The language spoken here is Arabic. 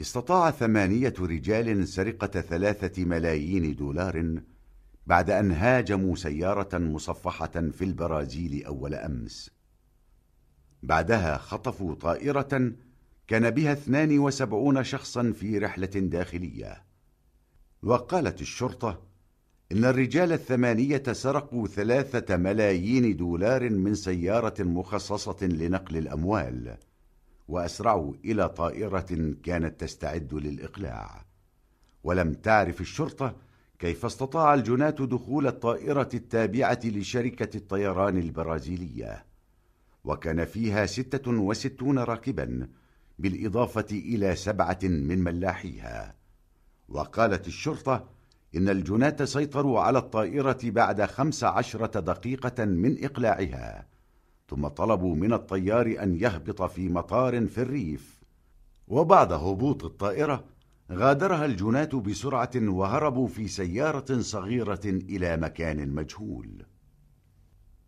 استطاع ثمانية رجال سرقة ثلاثة ملايين دولار بعد أن هاجموا سيارة مصفحة في البرازيل أول أمس. بعدها خطفوا طائرة كان بها 72 شخصا في رحلة داخلية. وقالت الشرطة إن الرجال الثمانية سرقوا ثلاثة ملايين دولار من سيارة مخصصة لنقل الأموال. وأسرعوا إلى طائرة كانت تستعد للإقلاع. ولم تعرف الشرطة كيف استطاع الجناة دخول الطائرة التابعة لشركة الطيران البرازيلية. وكان فيها ستة وستون راكبا بالإضافة إلى سبعة من ملاحيها. وقالت الشرطة إن الجناة سيطروا على الطائرة بعد خمس عشرة دقيقة من إقلاعها. ثم طلبوا من الطيار أن يهبط في مطار في الريف. وبعد هبوط الطائرة غادرها الجناة بسرعة وهربوا في سيارة صغيرة إلى مكان مجهول.